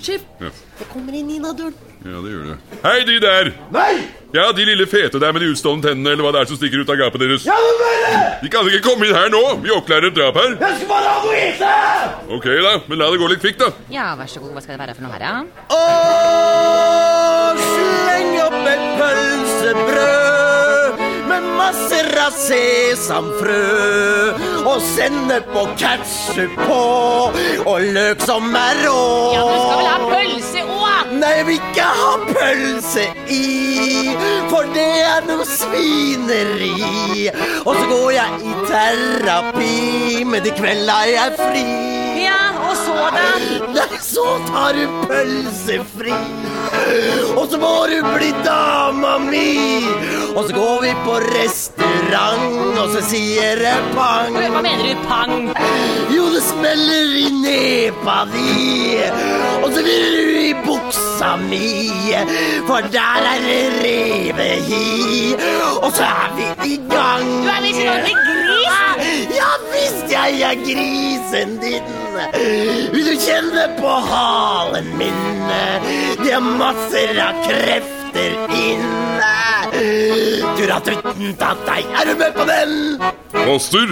Chip, Ja. det kommer inn Nina-døren. ja, det gjør det. Hei, de der! Nei! Ja, de lille fete der med de utstående tennene, eller hva det er som stikker ut av gapet deres. Ja, men er? De kan ikke komme inn her nå! Vi oppklarer et drap her. Jeg skal bare ha noe å ete! Ok, da, men la det gå litt kvikt, da. Ja, vær så god. Hva skal det være for noe her, ja? Og av sesamfrø. Og sennep og ketsjup på, og løk som er rå. Ja, Du skal vel ha pølse òg? Nei, jeg vil ikke ha pølse i, for det er noe svineri. Og så går jeg i terapi, men i kveld er jeg fri. Og så? Nei, så tar du pølsefri. Og så må du bli dama mi. Og så går vi på restaurant, og så sier det pang. Hva mener du, pang? Jo, det smeller i nepa di. Og så vil du i buksa mi, for der er det revehi. Og så er vi i gang. Er grisen din. Vil du kjenne på halen min? De har masser av krefter inne. Turatutten tatt deg, er du med på den? Master,